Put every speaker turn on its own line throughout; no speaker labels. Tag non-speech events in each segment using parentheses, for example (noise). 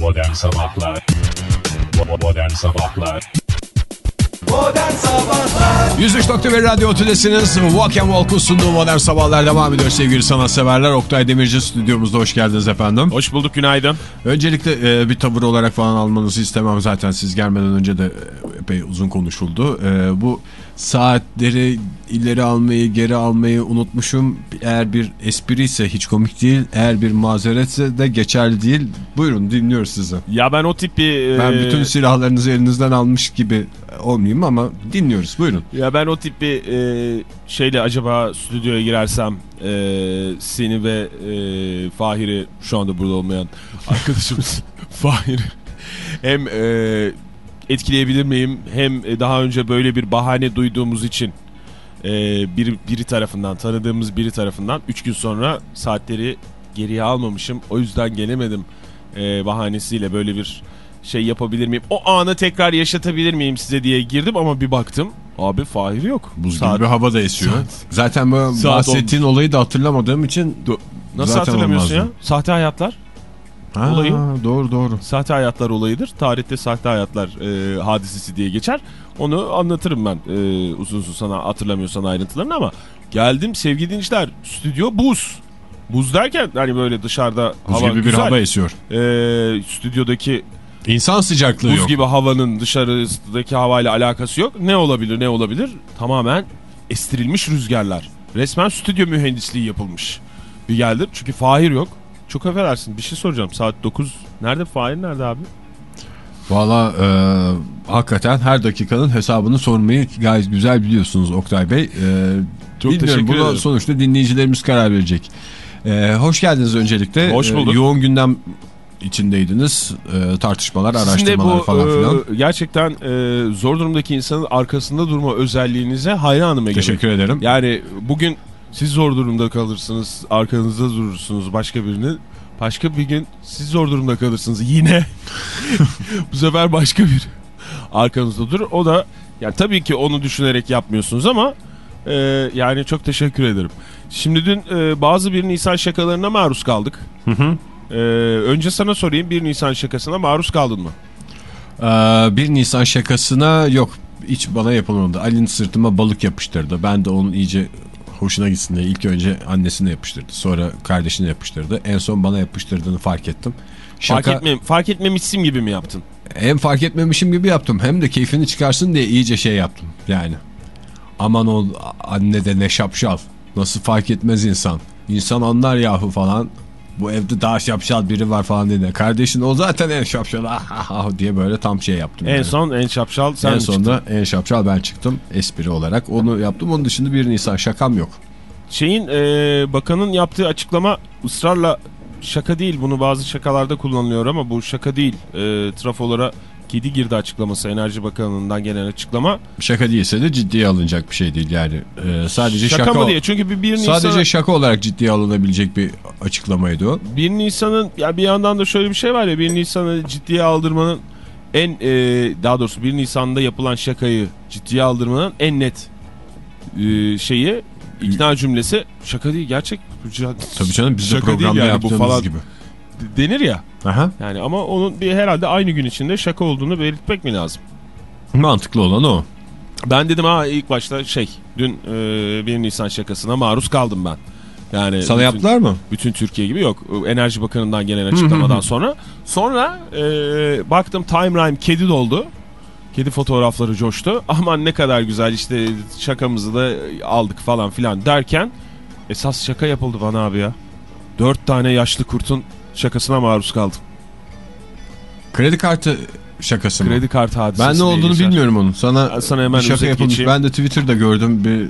Modern Sabahlar Modern Sabahlar
103.1 Radyo Tülesi'niz Walk and Walk'un sunduğu modern sabahlar devam ediyor sevgili sanatseverler. Oktay Demirci stüdyomuzda hoş geldiniz efendim.
Hoş bulduk günaydın.
Öncelikle e, bir tavır olarak falan almanızı istemem zaten siz gelmeden önce de e, epey uzun konuşuldu. E, bu saatleri ileri almayı geri almayı unutmuşum. Eğer bir espri ise hiç komik değil. Eğer bir mazeretse de geçerli değil. Buyurun dinliyoruz sizi.
Ya ben o tip bir...
Ben
e,
bütün silahlarınızı elinizden almış gibi olmayayım ama dinliyoruz buyurun.
Ya ben o tip bir e, şeyle acaba stüdyoya girersem e, seni ve e, Fahir'i şu anda burada olmayan arkadaşımız (laughs) Fahir'i hem e, etkileyebilir miyim hem e, daha önce böyle bir bahane duyduğumuz için e, biri, biri tarafından tanıdığımız biri tarafından 3 gün sonra saatleri geriye almamışım o yüzden gelemedim e, bahanesiyle böyle bir şey yapabilir miyim? O anı tekrar yaşatabilir miyim size diye girdim ama bir baktım. Abi Fahir yok.
Buz
Saat-
gibi bir hava da esiyor.
Saat-
Zaten bu
Saat
bahsettiğin olayı da hatırlamadığım için
Nasıl
zaten
hatırlamıyorsun ya?
olmazdı.
Sahte hayatlar.
Ha,
Olayı.
Doğru doğru.
Sahte hayatlar olayıdır. Tarihte sahte hayatlar e, hadisesi diye geçer. Onu anlatırım ben e, uzun uzun sana hatırlamıyorsan ayrıntılarını ama geldim sevgili dinleyiciler stüdyo buz. Buz derken hani böyle dışarıda
Buz
hava
gibi bir
güzel.
hava esiyor.
E, stüdyodaki
İnsan sıcaklığı
buz
yok.
gibi havanın dışarıdaki havayla alakası yok. Ne olabilir ne olabilir? Tamamen estirilmiş rüzgarlar. Resmen stüdyo mühendisliği yapılmış. Bir geldim çünkü Fahir yok. Çok affedersin bir şey soracağım. Saat 9. Nerede Fahir nerede abi?
Valla e, hakikaten her dakikanın hesabını sormayı gayet güzel biliyorsunuz Oktay Bey. E,
Çok teşekkür
buna
ederim.
sonuçta dinleyicilerimiz karar verecek. E, hoş geldiniz öncelikle.
Hoş
E,
bulduk.
yoğun gündem içindeydiniz. E, tartışmalar,
Sizin
araştırmalar
bu
falan filan.
e, gerçekten e, zor durumdaki insanın arkasında durma özelliğinize hayranım Ege.
Teşekkür ederim.
Yani bugün siz zor durumda kalırsınız, arkanızda durursunuz başka birinin. Başka bir gün siz zor durumda kalırsınız yine. (laughs) Bu sefer başka bir arkanızda durur. O da yani tabii ki onu düşünerek yapmıyorsunuz ama e, yani çok teşekkür ederim. Şimdi dün e, bazı bir Nisan şakalarına maruz kaldık.
Hı hı.
E, önce sana sorayım bir Nisan şakasına maruz kaldın mı?
Ee, 1 Nisan şakasına yok hiç bana yapılmadı. Ali'nin sırtıma balık yapıştırdı. Ben de onun iyice hoşuna gitsin diye ilk önce annesine yapıştırdı. Sonra kardeşine yapıştırdı. En son bana yapıştırdığını fark ettim. Şaka,
Fark, etmem, fark etmemişsin gibi mi yaptın?
Hem fark etmemişim gibi yaptım hem de keyfini çıkarsın diye iyice şey yaptım yani. Aman ol anne de ne şapşal. Nasıl fark etmez insan. İnsan anlar yahu falan. Bu evde daha şapşal biri var falan dedi. Kardeşin o zaten en şapşal (laughs) ah, ah, ah diye böyle tam şey yaptım.
En
yani.
son en şapşal sen
en
mi çıktın?
sonunda en şapşal ben çıktım espri olarak. Onu yaptım. Onun dışında bir Nisan şakam yok.
Şeyin e, bakanın yaptığı açıklama ısrarla şaka değil. Bunu bazı şakalarda kullanılıyor ama bu şaka değil. E, trafolara kedi girdi açıklaması Enerji Bakanlığı'ndan gelen açıklama.
Şaka değilse de ciddiye alınacak bir şey değil yani. Ee, sadece
Şaka,
şaka,
mı diye? Çünkü bir, bir Nisan
sadece şaka olarak ciddiye alınabilecek bir açıklamaydı o.
1 Nisan'ın ya bir yandan da şöyle bir şey var ya 1 Nisan'ı ciddiye aldırmanın en e, daha doğrusu 1 Nisan'da yapılan şakayı ciddiye aldırmanın en net e, şeyi ikna cümlesi şaka değil gerçek.
Tabii canım biz de programda
yani bu
yaptığımız
falan.
gibi.
denir ya.
Aha.
Yani ama onun bir herhalde aynı gün içinde şaka olduğunu belirtmek mi lazım?
Mantıklı olan o.
Ben dedim ha ilk başta şey dün e, 1 Nisan şakasına maruz kaldım ben. Yani
Sana
bütün-
yaptılar mı?
Bütün Türkiye gibi yok. Enerji Bakanı'ndan gelen açıklamadan sonra. Sonra e, baktım timeline kedi doldu. Kedi fotoğrafları coştu. (laughs) Aman ne kadar güzel işte şakamızı da aldık falan filan derken esas şaka yapıldı bana abi ya. Dört tane yaşlı kurtun şakasına maruz kaldım.
Kredi kartı şakası mı?
Kredi kartı hadisesi
Ben ne olduğunu
geçer.
bilmiyorum onun. Sana,
sana hemen
şaka yapılmış.
geçeyim.
Ben de Twitter'da gördüm bir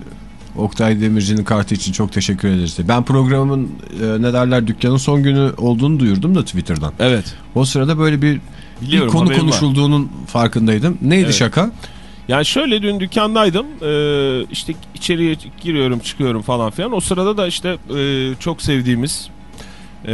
Oktay Demirci'nin kartı için çok teşekkür ederiz. diye. Ben programın e, ne derler dükkanın son günü olduğunu duyurdum da Twitter'dan.
Evet.
O sırada böyle bir, bir konu
haberim var.
konuşulduğunun farkındaydım. Neydi
Evet.
şaka?
Yani şöyle dün dükkandaydım. Ee, işte içeriye giriyorum çıkıyorum falan filan. O sırada da işte e, çok sevdiğimiz e,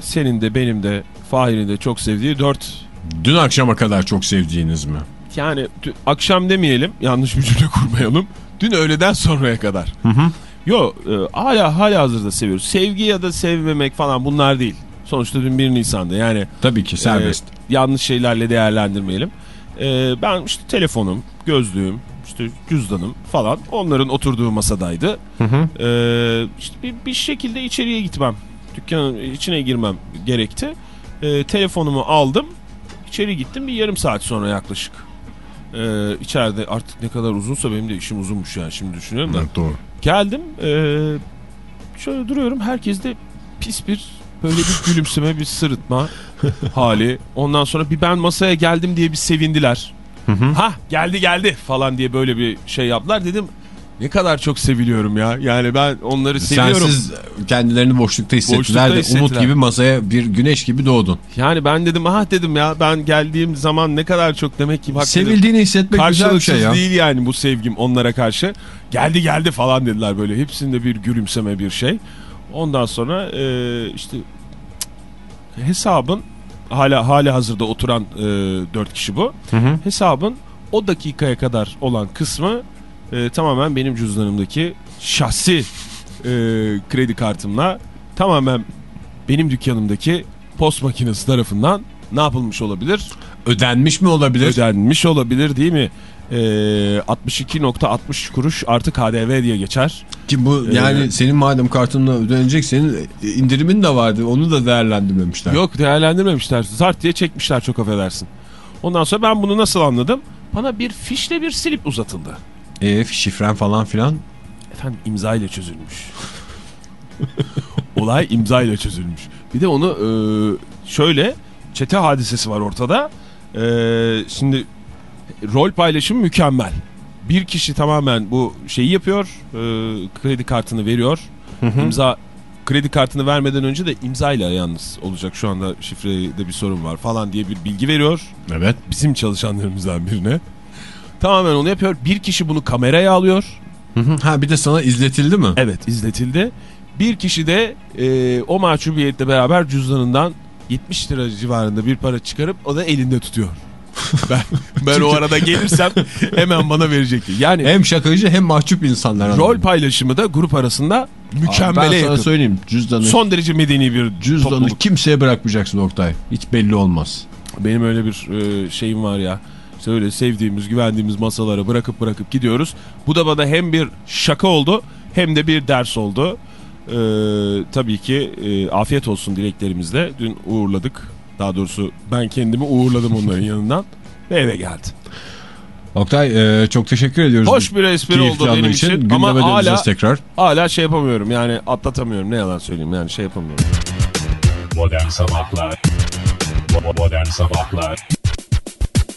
senin de benim de Fahir'in de çok sevdiği dört
Dün akşama kadar çok sevdiğiniz mi?
yani akşam demeyelim yanlış bir cümle (laughs) kurmayalım. Dün öğleden sonraya kadar.
Hı hı.
Yo e, hala hala hazırda seviyoruz. Sevgi ya da sevmemek falan bunlar değil. Sonuçta dün 1 Nisan'da yani
Tabii ki serbest.
e, yanlış şeylerle değerlendirmeyelim. E, ben işte telefonum, gözlüğüm, işte cüzdanım falan onların oturduğu masadaydı. E, işte bir, bir şekilde içeriye gitmem, dükkanın içine girmem gerekti. E, telefonumu aldım, içeri gittim bir yarım saat sonra yaklaşık. E, içeride artık ne kadar uzunsa benim de işim uzunmuş yani şimdi düşünüyorum da.
Evet, doğru.
Geldim eee, şöyle duruyorum herkes de pis bir böyle bir gülümseme bir sırıtma (laughs) hali. Ondan sonra bir ben masaya geldim diye bir sevindiler. Ha geldi geldi falan diye böyle bir şey yaptılar dedim. Ne kadar çok seviliyorum ya. Yani ben onları seviyorum.
Sensiz kendilerini boşlukta hissettiler
Boşlukta
de
hissettiler.
umut gibi masaya bir güneş gibi doğdun.
Yani ben dedim ah dedim ya ben geldiğim zaman ne kadar çok demek ki bak dedim,
Sevildiğini hissetmek güzel bir şey ya.
değil yani bu sevgim onlara karşı. Geldi geldi falan dediler böyle. Hepsinde bir gülümseme bir şey. Ondan sonra e, işte hesabın hala hali hazırda oturan e, dört kişi bu. Hesabın o dakikaya kadar olan kısmı e, tamamen benim cüzdanımdaki şahsi e, kredi kartımla tamamen benim dükkanımdaki post makinesi tarafından ne yapılmış olabilir?
Ödenmiş mi olabilir?
ödenmiş olabilir değil mi? Ee, 62.60 kuruş artı KDV diye geçer.
Ki bu yani
Ee,
senin madem kartınla ödenecek senin indirimin de vardı. Onu da değerlendirmemişler.
Yok değerlendirmemişler. Zart diye çekmişler çok affedersin. Ondan sonra ben bunu nasıl anladım? Bana bir fişle bir silip uzatıldı.
E, şifren falan filan.
Efendim imza ile çözülmüş. Olay imza ile çözülmüş. Bir de onu e, şöyle çete hadisesi var ortada. E, şimdi rol paylaşımı mükemmel. Bir kişi tamamen bu şeyi yapıyor. e, kredi kartını veriyor. İmza kredi kartını vermeden önce de imzayla yalnız olacak şu anda şifrede bir sorun var falan diye bir bilgi veriyor
Evet.
bizim çalışanlarımızdan birine. Tamamen onu yapıyor. Bir kişi bunu kameraya alıyor.
Ha bir de sana izletildi mi?
Evet izletildi. Bir kişi de e, o mahcubiyetle beraber cüzdanından 70 lira civarında bir para çıkarıp o da elinde tutuyor. (laughs) ben, ben o arada gelirsem hemen bana verecekti. Yani
Hem şakacı hem mahcup insanlar.
rol paylaşımı da grup arasında
Abi
mükemmele
Ben sana
yakın.
söyleyeyim cüzdanı,
Son derece medeni bir
cüzdanı
topluluk.
kimseye bırakmayacaksın Oktay. Hiç belli olmaz.
Benim öyle bir e, şeyim var ya. İşte öyle sevdiğimiz, güvendiğimiz masalara bırakıp bırakıp gidiyoruz. Bu da bana hem bir şaka oldu hem de bir ders oldu. Ee, tabii ki e, afiyet olsun dileklerimizle dün uğurladık. Daha doğrusu ben kendimi uğurladım onların (laughs) yanından ve eve geldim.
Oktay e, çok teşekkür ediyoruz.
Hoş bir espri oldu benim için,
Gündeme
ama hala,
tekrar.
hala şey yapamıyorum yani atlatamıyorum ne yalan söyleyeyim yani şey yapamıyorum.
Modern Sabahlar Bo-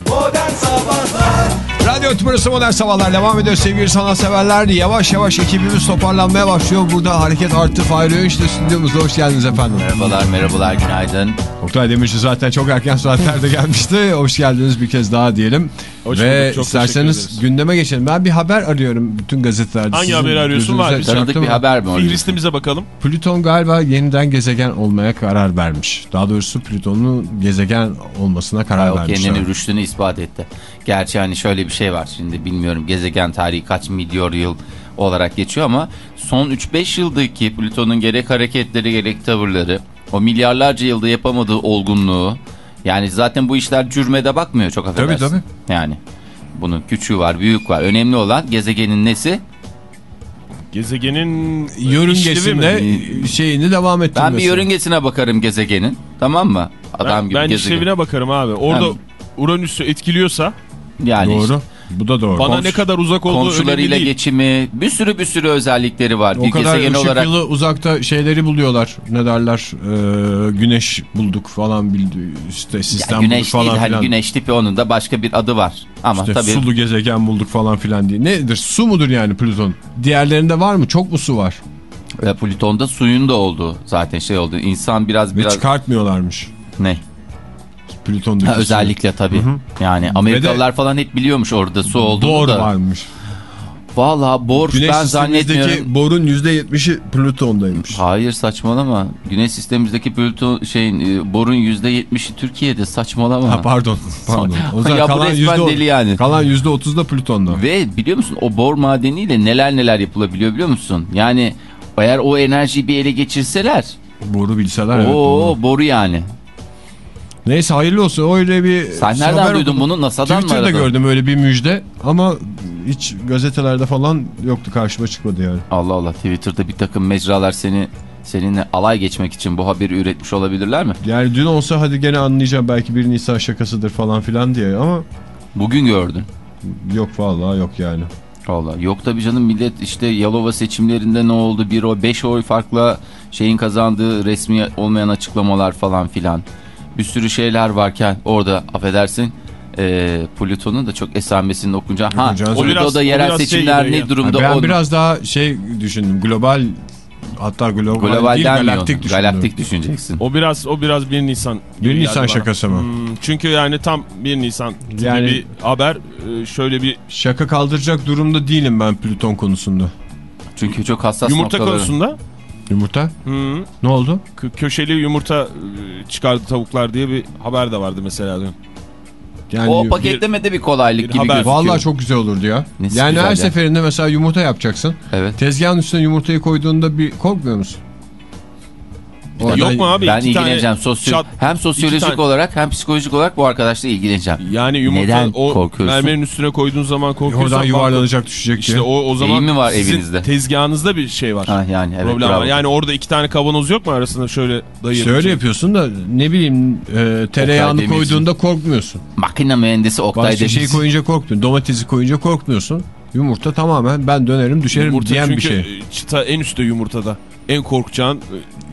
Modern Sabahlar
Radyo Tümrüsü Modern Sabahlar devam ediyor sevgili sanatseverler. Yavaş yavaş ekibimiz toparlanmaya başlıyor. Burada hareket arttı. Fahri Öğünç de stüdyomuzda. Hoş geldiniz efendim.
Merhabalar merhabalar günaydın.
Oktay Demirci zaten çok erken saatlerde gelmişti. Hoş geldiniz bir kez daha diyelim.
Hoş
Ve
bulduk, çok
isterseniz gündeme geçelim. Ben bir haber arıyorum bütün gazetelerde.
Hangi
Sizin
haberi arıyorsun? Var bir
Tanıdık bir
mı?
haber mi?
Fihristimize bakalım.
Plüton galiba yeniden gezegen olmaya karar vermiş. Daha doğrusu Plüton'un gezegen olmasına karar vermiş.
kendini rüştünü ispat etti. Gerçi hani şöyle bir şey var şimdi bilmiyorum gezegen tarihi kaç milyon yıl olarak geçiyor ama son 3-5 yıldaki Plüton'un gerek hareketleri gerek tavırları o milyarlarca yılda yapamadığı olgunluğu yani zaten bu işler cürmede bakmıyor çok affedersin.
tabii.
Yani bunun küçüğü var büyük var önemli olan gezegenin nesi?
Gezegenin
Yörüngesinde şeyini devam ettirmesi.
Ben bir yörüngesine bakarım gezegenin tamam mı? Adam
Ben,
gibi
ben
gezegen.
işlevine bakarım abi. Orada Uranüs'ü etkiliyorsa
Yani işte.
Bu da doğru.
bana
Komşu-
ne kadar uzak olduğu
komşularıyla geçimi bir sürü bir sürü özellikleri var.
O
bir
kadar ışık
olarak
yılı uzakta şeyleri buluyorlar. Ne derler? Ee, güneş bulduk falan bildi. İşte
Ya
sistem bulduk
güneş
falan
değil hani
filan.
güneş tipi onun da başka bir adı var. Ama
İşte
tabii
sulu gezegen bulduk falan filan diye. Nedir? Su mudur yani Plüton? Diğerlerinde var mı? Çok mu su var?
e, Plüton'da suyun da olduğu zaten şey oldu. İnsan biraz
Ve
biraz
çıkartmıyorlarmış.
ne?
Plüton'daki
Ha, özellikle tabii. Yani Amerikalılar falan hep biliyormuş orada su olduğunu
Bor
da.
varmış.
Valla bor
Güneş
ben zannetmiyorum.
borun %70'i Plüton'daymış.
Hayır saçmalama. Güneş sistemimizdeki Plüton şeyin e, borun %70'i Türkiye'de saçmalama.
Ha pardon. (laughs) pardon. O zaman
Ya
kalan
resmen
yüzde
deli yani.
Kalan %30 da Plüton'da.
Ve biliyor musun o bor madeniyle neler neler yapılabiliyor biliyor musun? Yani eğer o enerjiyi bir ele geçirseler
Boru bilseler evet.
Oo
doğru.
boru yani.
Neyse hayırlı olsun. Öyle bir
Sen
haber
nereden duydun
okudum.
bunu? NASA'dan mı
Twitter'da gördüm öyle bir müjde ama hiç gazetelerde falan yoktu karşıma çıkmadı yani.
Allah Allah Twitter'da bir takım mecralar seni seninle alay geçmek için bu haberi üretmiş olabilirler mi?
Yani dün olsa hadi gene anlayacağım belki 1 Nisan şakasıdır falan filan diye ama
Bugün gördün.
yok vallahi yok yani.
Valla yok tabii canım millet işte Yalova seçimlerinde ne oldu bir o 5 oy farkla şeyin kazandığı resmi olmayan açıklamalar falan filan. Bir sürü şeyler varken orada affedersin e, Plüton'un da çok esamesini okunca ha o
biraz-
da
o
yerel
şey
seçimler
gibi
ne durumda
ben
o
biraz daha şey düşündüm global hatta global,
global
değil galaktik düşündüm.
Galaktik düşüneceksin.
O biraz o biraz 1 Nisan. gibi
1
geldi
Nisan
bana.
şakası mı?
Hmm, çünkü yani tam 1 Nisan gibi
Yani-
bir haber e, şöyle bir
Şaka kaldıracak durumda değilim ben Plüton konusunda.
Çünkü çok hassas
yumurta
noktaları.
konusunda
Yumurta?
hmm,
Ne oldu?
kö- köşeli yumurta e, çıkardı tavuklar diye bir haber de vardı mesela dün.
Yani
O paketlemede bir kolaylık
bir
gibi
haber-
gözüküyor.
Vallahi çok güzel olurdu ya.
Nesi
yani her
ya?
seferinde mesela yumurta yapacaksın.
Evet.
Tezgahın üstüne yumurtayı koyduğunda bir korkmuyor musun? Oradan-
Yok mu abi?
Ben ilgileneceğim. Sosyo
çat-
hem sosyolojik olarak hem psikolojik olarak bu arkadaşla ilgileneceğim.
Yani yumurta
Neden
o
korkuyorsun?
mermerin üstüne koyduğun zaman korkuyorsan
Oradan yuvarlanacak düşecek
İşte o, o zaman
mi var
sizin
evinizde?
tezgahınızda bir şey var.
Ha yani evet
Problem
bravo.
var. Yani orada iki tane kavanoz yok mu arasında şöyle dayı.
Şöyle yapıyorsun da ne bileyim e, tereyağını koyduğunda korkmuyorsun.
Makine mühendisi Oktay
Başka şey koyunca korkmuyorsun. Domatesi koyunca korkmuyorsun. Yumurta tamamen ben dönerim düşerim
Yumurta
diyen
çünkü
bir şey.
e, çıta en üstte yumurtada. En korkacağın e,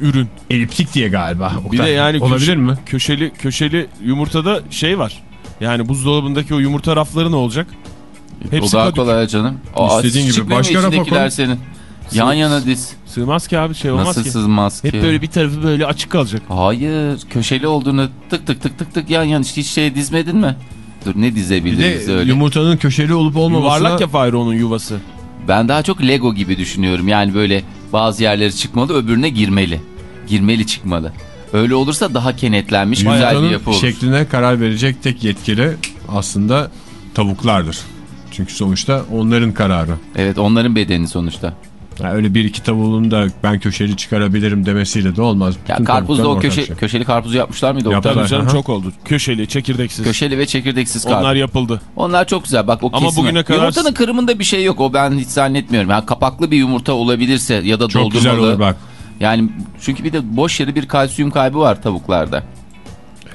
ürün.
Eliptik diye galiba.
Bir de
Oktay.
yani
Olabilir
köşe-
mi?
Köşeli köşeli yumurtada şey var. Yani buzdolabındaki o yumurta rafları ne olacak?
O
Hepsi
daha
kadük.
kolay canım. Aa,
İstediğin gibi. Başka rafa koy.
senin? Yan yana diz.
Sığmaz ki abi şey olmaz
Nasıl
ki.
sızmaz ki?
Hep böyle bir tarafı böyle açık kalacak.
Hayır. Köşeli olduğunu tık tık tık tık tık yan yan hiç şey dizmedin mi? Dur ne
Bir
dizebiliriz
de
öyle?
yumurtanın köşeli olup olmamasına
Yuvarlak ya Fahir onun yuvası.
Ben daha çok Lego gibi düşünüyorum. Yani böyle bazı yerleri çıkmalı öbürüne girmeli. Girmeli çıkmalı. Öyle olursa daha kenetlenmiş güzel bir yapı olur.
şekline karar verecek tek yetkili aslında tavuklardır. Çünkü sonuçta onların kararı.
Evet onların bedeni sonuçta.
Yani öyle bir iki tavuğun da ben köşeli çıkarabilirim demesiyle de olmaz.
Ya
Bütün
karpuzda
tavuklar
o köşe,
şey.
köşeli karpuzu yapmışlar mıydı?
Yaptılar.
Tabii canım
aha.
çok oldu. Köşeli, çekirdeksiz.
Köşeli ve çekirdeksiz karpuz.
Onlar
Onlar,
yapıldı.
çok güzel. Bak o
Ama
kesin.
bugüne kadar-
Yumurtanın kırımında bir şey yok. O ben hiç zannetmiyorum. Yani kapaklı bir yumurta olabilirse ya da
Çok
doldurmalı.
güzel olur bak.
Yani çünkü bir de boş yere bir kalsiyum kaybı var tavuklarda.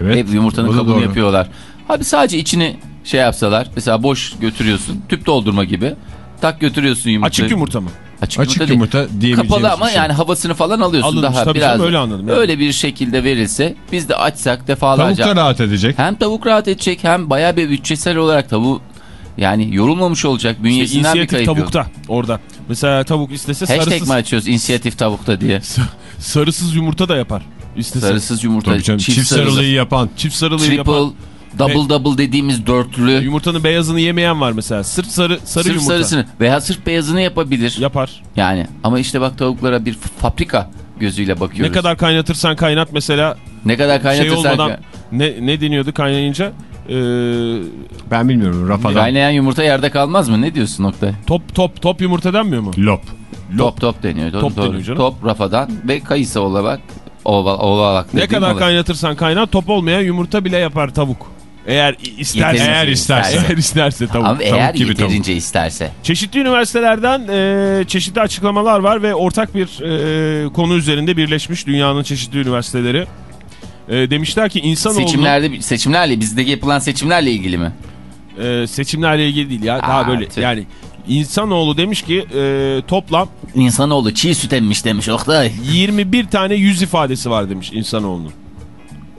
Evet.
Hep yumurtanın kabuğunu
doğru.
yapıyorlar. Abi sadece içini şey yapsalar. Mesela boş götürüyorsun. Tüp doldurma gibi. Tak götürüyorsun yumurtayı.
Açık yumurta mı?
Açık,
Açık
değil.
yumurta diyebileceğimiz
Kapalı ama
bir şey.
yani havasını falan alıyorsun
Alınmış,
daha
tabii
biraz.
canım, öyle anladım yani.
Öyle bir şekilde verilse biz de açsak
Tavuk
defalarca.
da rahat edecek.
Hem tavuk rahat edecek hem bayağı bir bütçesel olarak tavuğu yani yorulmamış olacak.
İşte
Bünyesinden bir
inisiyatif
kayıp yok.
tavukta orada. Mesela tavuk istese
Hashtag
sarısız,
mi açıyoruz inisiyatif tavukta diye. (laughs)
sarısız yumurta da yapar. İstese.
Sarısız yumurta,
Tabii canım,
çift,
çift,
sarılı,
sarılıyı yapan.
Çift sarılıyı
triple,
yapar.
Double double dediğimiz dörtlü.
Yumurtanın beyazını yemeyen var mesela. Sırt sarı sarı
Sırf
yumurta.
sarısını veya sırf beyazını yapabilir.
Yapar.
Yani ama işte bak tavuklara bir fabrika gözüyle bakıyoruz.
Ne kadar kaynatırsan kaynat mesela
ne kadar
şey
kaynatırsan
olmadan ne, ne deniyordu kaynayınca Ee,
Ben bilmiyorum rafadan.
kaynayan yumurta yerde kalmaz mı? Ne diyorsun Oktay?
top top top yumurta denmiyor mu?
Lop.
Top top deniyor.
Top
doğru.
deniyor canım.
Top rafadan ve kayısı olalak oval, ovalak
Ne kadar
olur.
kaynatırsan kaynat top olmayan yumurta bile yapar tavuk. Eğer isterse. Eğer isterse. Eğer isterse tavuk.
Ama eğer
gibi
yeterince isterse.
Çeşitli üniversitelerden e, çeşitli açıklamalar var ve ortak bir e, konu üzerinde birleşmiş dünyanın çeşitli üniversiteleri. E, demişler ki insanoğlu
Seçimlerde seçimlerle bizde yapılan seçimlerle ilgili mi?
e, seçimlerle ilgili değil ya daha
Aa,
böyle
tüh.
yani insanoğlu demiş ki e, toplam
İnsanoğlu çiğ süt emmiş demiş Oktay.
21 tane yüz ifadesi var demiş insanoğlunun.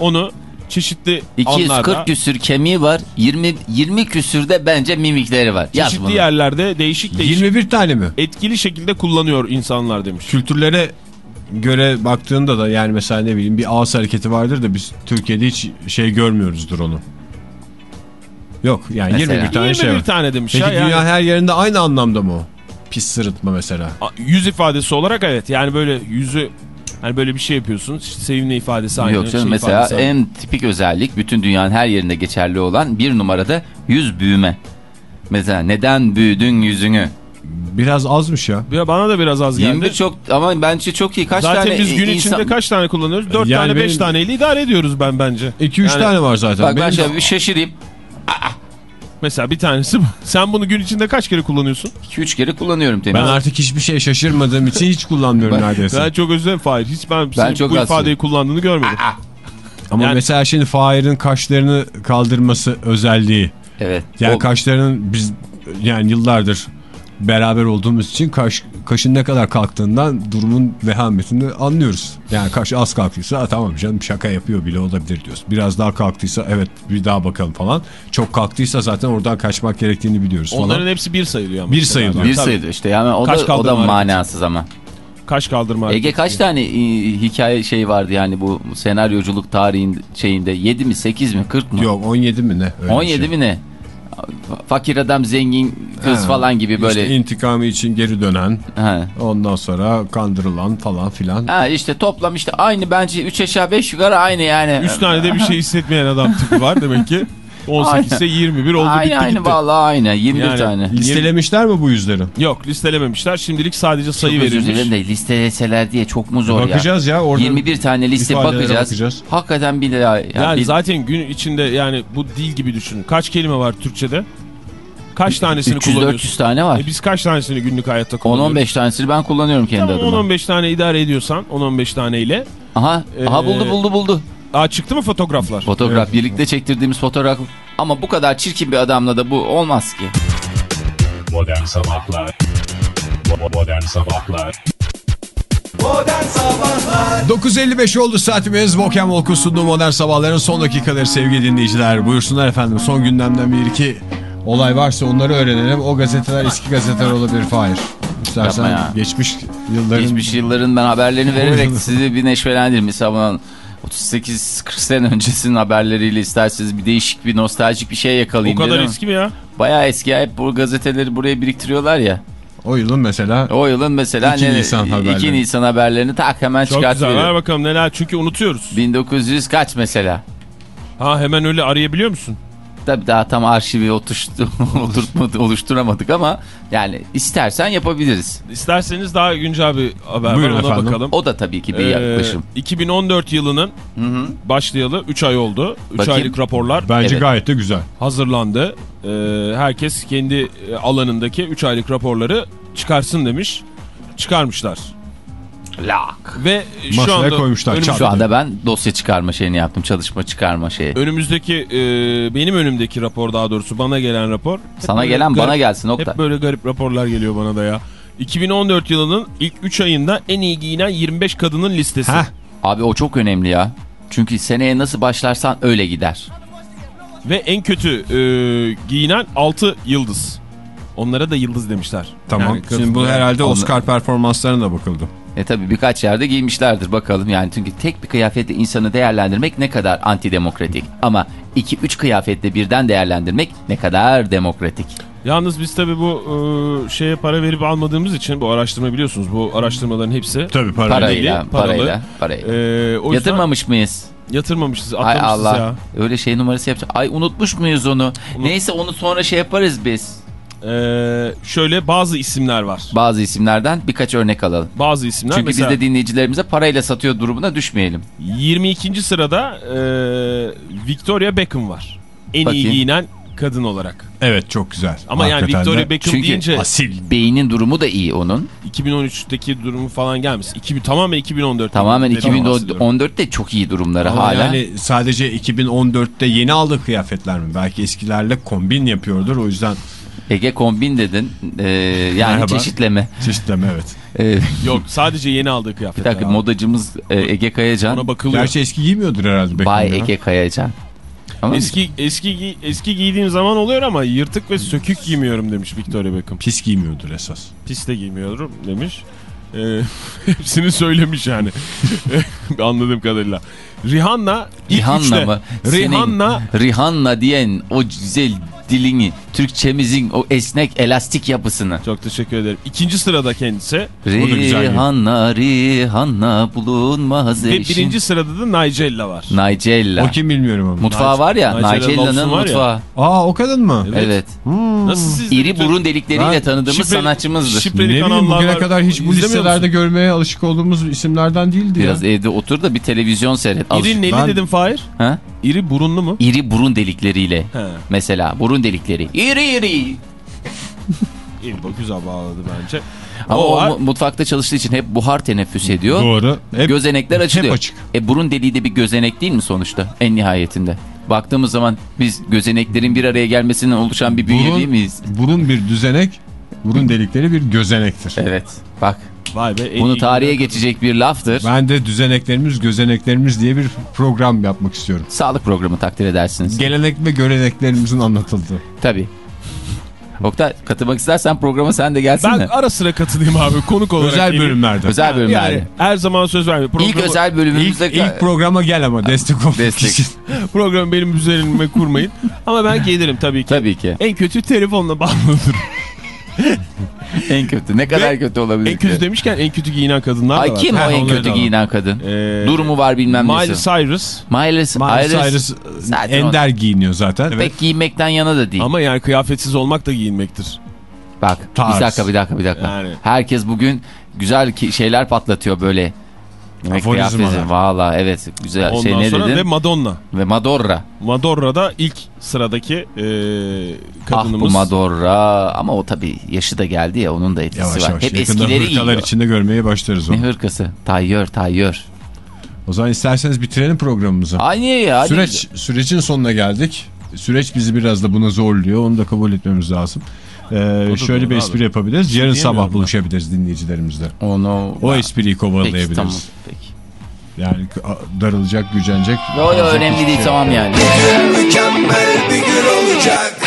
Onu çeşitli
240
anlarda
küsür kemiği var. 20 20 küsürde bence mimikleri var. Yaz
çeşitli
bunu.
yerlerde değişik değişik
21 tane mi?
etkili şekilde kullanıyor insanlar demiş.
Kültürlere göre baktığında da yani mesela ne bileyim bir ağız hareketi vardır da biz Türkiye'de hiç şey görmüyoruzdur onu. Yok yani
Mesela?
21 tane
21
şey var.
tane demiş
Peki
ya. Yani,
dünya her yerinde aynı anlamda mı o? Pis sırıtma mesela.
Yüz ifadesi olarak evet yani böyle yüzü hani böyle bir şey yapıyorsun işte sevimli ifadesi aynı.
Yok canım
şey
mesela
aynı.
en tipik özellik bütün dünyanın her yerinde geçerli olan bir numarada yüz büyüme. Mesela neden büyüdün yüzünü?
Biraz azmış ya.
Ya bana da biraz az geldi.
21 çok ama bence çok iyi. Kaç
Zaten
tane
biz gün
insan...
içinde kaç tane kullanıyoruz? 4
Yani
tane 5
benim-
taneyle idare ediyoruz ben bence.
2-3
Yani
tane var zaten.
Bak ben
Benim-
bir şaşırayım.
Mesela bir tanesi. Sen bunu gün içinde kaç kere kullanıyorsun?
2-3 kere kullanıyorum temiz.
ben artık hiçbir şey şaşırmadığım için hiç kullanmıyorum
Ben-
neredeyse.
Ben çok özür dilerim Fahir. Hiç ben, senin
çok
bu
az
ifadeyi kullandığını görmedim.
Ama
Yani-
mesela şimdi Fahir'in kaşlarını kaldırması özelliği.
Evet.
Yani
O-
kaşlarının biz yani yıllardır beraber olduğumuz için kaş, kaşın ne kadar kalktığından durumun vehametini anlıyoruz. Yani kaş az kalktıysa "Aa, tamam canım şaka yapıyor bile olabilir diyoruz. Biraz daha kalktıysa evet bir daha bakalım falan. Çok kalktıysa zaten oradan kaçmak gerektiğini biliyoruz falan.
Onların hepsi bir sayılıyor. ama
Bir
işte
sayılıyor.
bir sayıdır işte yani o
Kaş
da, o da manasız ama.
Kaş kaldırma.
Ege kaç tane e, hikaye şey vardı yani bu senaryoculuk tarihin şeyinde 7 mi 8 mi 40 mı?
Yok 17 mi ne? Öyle bir
17
şey.
mi ne? Fakir adam zengin kız
Ha,
falan gibi böyle.
İşte intikamı için geri dönen
ha.
ondan sonra kandırılan falan filan.
ha işte toplam işte aynı bence 3 aşağı 5 yukarı aynı yani.
3 tane de bir şey hissetmeyen adam tipi var demek ki. (laughs) 18 ise 21 oldu
Aynı
bitti
aynı
gitti.
vallahi aynı 21
Yani-
tane.
Listelemişler mi bu yüzleri?
Yok listelememişler. Şimdilik sadece sayı
Çok
verilmiş.
dilerim de listeleseler diye çok mu zor ya?
Bakacağız ya orada.
21 tane liste bakacağız.
bakacağız.
Hakikaten bir ya,
Yani
bir-
zaten gün içinde yani bu dil gibi düşünün. Kaç kelime var Türkçe'de? Kaç tanesini
300
kullanıyorsun?
400 tane var.
E biz kaç tanesini günlük hayatta kullanıyoruz?
10-15 tanesini ben kullanıyorum kendi
Tamam
adıma.
10-15 tane idare ediyorsan 10-15 taneyle.
Aha, aha
Ee,
buldu buldu buldu.
Aa çıktı mı fotoğraflar?
Fotoğraf birlikte çektirdiğimiz fotoğraf ama bu kadar çirkin bir adamla da bu olmaz ki.
Modern Sabahlar Bo- Modern Sabahlar
9.55 oldu saatimiz. Volkan Volk'un sunduğu modern sabahların son dakikaları sevgili dinleyiciler. Buyursunlar efendim. Son gündemden bir iki olay varsa onları öğrenelim. O gazeteler eski gazeteler olabilir. Hayır. İstersen geçmiş yılların...
Geçmiş yılların ben haberlerini vererek sizi bir neşvelendireyim. Mesela 38-40 sene öncesinin haberleriyle isterseniz bir değişik bir nostaljik bir şey
O
yakalayayım
kadar
dedim.
eski mi ya?
Bayağı eski ya. Hep bu gazeteleri buraya biriktiriyorlar ya.
O yılın mesela
O yılın mesela
2
ne-
Nisan
2
haberleri.
Nisan haberlerini tak hemen
Çok güzel. Ver bakalım neler çünkü unutuyoruz.
1900 kaç mesela?
Ha hemen öyle arayabiliyor musun?
Tabii daha tam arşivi oturttu, (laughs) oturtmadı, oluşturamadık ama yani istersen yapabiliriz.
İsterseniz daha güncel bir haber
Buyurun
var ona
efendim.
bakalım.
O da tabii ki bir
Ee,
yaklaşım.
2014 yılının
Hı hı.
başlayalı 3 ay oldu. 3
Bakayım.
aylık raporlar
bence
Evet.
gayet de güzel.
hazırlandı. Ee, herkes kendi e, alanındaki 3 aylık raporları çıkarsın demiş. Çıkarmışlar.
Lak.
Ve şu
Masaya
anda
koymuşlar,
önümüz-.
Şu anda ben dosya çıkarma şeyini yaptım. Çalışma çıkarma şeyi.
önümüzdeki e, benim önümdeki rapor daha doğrusu bana gelen rapor.
Sana gelen
garip-
bana gelsin Oktay.
Hep böyle garip raporlar geliyor bana da ya. 2014 yılının ilk 3 ayında en iyi giyinen 25 kadının listesi.
Heh.
Abi o çok önemli ya. Çünkü seneye nasıl başlarsan öyle gider.
Ve en kötü e, giyinen 6 yıldız. Onlara da yıldız demişler.
Tamam.
Yani
Şimdi bu herhalde Oscar performanslarına da bakıldı.
E tabi birkaç yerde giymişlerdir bakalım. Yani çünkü tek bir kıyafetle insanı değerlendirmek ne kadar antidemokratik. Ama 2-3 kıyafetle birden değerlendirmek ne kadar demokratik.
Yalnız biz tabii bu e, şeye para verip almadığımız için bu araştırma biliyorsunuz bu araştırmaların hepsi
Tabii para.
Parayla,
paralı.
parayla, parayla.
e, o yüzden
Yatırmamış mıyız?
yatırmamışız
Ay
atlamışız
Allah.
ya.
Öyle şey numarası yapacak. Ay unutmuş muyuz onu? Neyse onu sonra şey yaparız biz.
E, şöyle bazı isimler var.
Bazı isimlerden birkaç örnek alalım.
Bazı isimler
Çünkü
mesela
biz de dinleyicilerimize parayla satıyor durumuna düşmeyelim.
22. sırada e, Victoria Beckham var. En
Bakayım.
iyi giyinen kadın olarak.
Evet çok güzel.
Ama yani
Hakikaten
Victoria
de
Beckham
Çünkü
deyince
Asil.
Beynin durumu da iyi onun.
2013'teki durumu falan gelmesin. 2000, tamamen 2014.
Tamamen
Neden bahsediyorum?
2014'te çok iyi durumları
Ama
hala.
yani sadece 2014'te yeni aldığı kıyafetler mi? Belki eskilerle kombin yapıyordur o yüzden
Ege kombin dedin. Ee, yani
Merhaba.
çeşitleme.
çeşitleme evet.
Ee,
Yok sadece yeni aldığı
bir
kıyafetler.
dakika
abi.
modacımız e, Ege Kayacan.
Ona bakılıyor.
Gerçi eski giymiyordur herhalde
Bay
ya.
Ege Kayacan. Ama
Eski eski giy- eski giydiğim zaman oluyor ama yırtık ve sökük giymiyorum demiş Victoria Beckham.
Pis giymiyordur esas.
Pis de giymiyorum demiş. Ee, (laughs) hepsini söylemiş yani. (laughs) Anladığım kadarıyla. Rihanna ilk
Rihanna
üçte.
mı?
Rihanna
Senin Rihanna diyen o güzel dilini Türkçemizin o esnek elastik yapısını.
Çok teşekkür ederim. İkinci sırada kendisi.
Rihanna Rihanna bulunmaz
Ve
eşin.
birinci sırada da Nigella var.
Nigella.
O kim bilmiyorum ama.
Mutfağı var ya
Nigella
Nigella'nın
var ya.
mutfağı.
Aa o kadın mı?
Evet.
Nasıl siz
İri burun delikleriyle
Ben
tanıdığımız
şifre-
sanatçımızdır.
şifreli
Ne bileyim bugüne
var.
kadar hiç bu listelerde
musun?
görmeye alışık olduğumuz isimlerden değildi
Biraz
ya.
evde otur da bir televizyon seyret.
İri neli
Ben-
dedim Fahir?
Ha?
İri burunlu mu?
İri burun delikleriyle.
He.
Mesela burun delikleri. İri iri. (laughs)
Bak güzel bağladı bence.
Ama
O
o, mutfakta çalıştığı için hep buhar teneffüs ediyor.
Doğru. Hep,
Gözenekler açılıyor.
açık.
E burun deliği de bir gözenek değil mi sonuçta en nihayetinde? Baktığımız zaman biz gözeneklerin bir araya gelmesinden oluşan bir bünye değil
burun,
miyiz?
burun bir düzenek, burun delikleri bir gözenektir.
Evet. Bak
Vay be.
bunu tarihe geçecek bir laftır.
Ben de düzeneklerimiz, gözeneklerimiz diye bir program yapmak istiyorum.
Sağlık programı takdir edersiniz.
Gelenek ve göreneklerimizin anlatıldığı.
Tabii. Oktay katılmak istersen programa sen de
Ben
gelsene.
ara sıra katılayım abi konuk olarak.
Özel bölümlerde.
Özel bölümlerde.
Yani her zaman söz vermiyorum.
İlk
Programı-
özel
İlk,
bölümümüzde
ilk programa gel ama destek olmak
Destek.
için. (laughs)
Programı benim üzerime kurmayın. Ama ben gelirim tabii ki.
Tabii ki.
En kötü telefonla bağlanırım. (laughs) (laughs)
En kötü. Ne kadar
Ve
kötü olabilir
en kötü
ki?
demişken en kötü giyinen kadınlar da
Ay
var.
kim
Ha,
o en kötü
da
giyinen kadın?
Ee,
Durumu var bilmem
Miley
nesi.
Cyrus.
Miley
Miley
Cyrus
Cyrus
Zaten
ender giyiniyor zaten.
pek giyinmekten yana da değil.
Ama yani kıyafetsiz olmak da giyinmektir.
Bak
Tarz.
bir dakika bir dakika bir dakika.
Yani.
Herkes bugün güzel şeyler patlatıyor böyle. Kıyafeti. Valla evet güzel
Ondan
şey ne
sonra
dedin?
ve Madonna.
Ve Madonna.
Madonna da ilk sıradaki e,
Ah bu
kadınımız.
Madonna ama o tabii yaşı da geldi ya onun da etkisi
Yavaş
var.
yavaş.
Hep
Yakında
eskileri
hırkalar
yiyor.
içinde görmeye başlarız
Ne
onu.
hırkası? Tayyör tayyör.
O zaman isterseniz bitirelim programımızı.
Ay niye ya?
Süreç sürecin sonuna geldik. Süreç bizi biraz da buna zorluyor. Onu da kabul etmemiz lazım. Ee, şöyle bir
abi.
espri yapabiliriz. Yarın
diyemiyorum
sabah
ben.
buluşabiliriz dinleyicilerimizle.
Onu...
O espriyi
Peki
kovalayabiliriz.
tamam. Peki.
Yani darılacak, gücenecek.
Yo yo önemli değil tamam yani.
Mükemmel bir gün olacak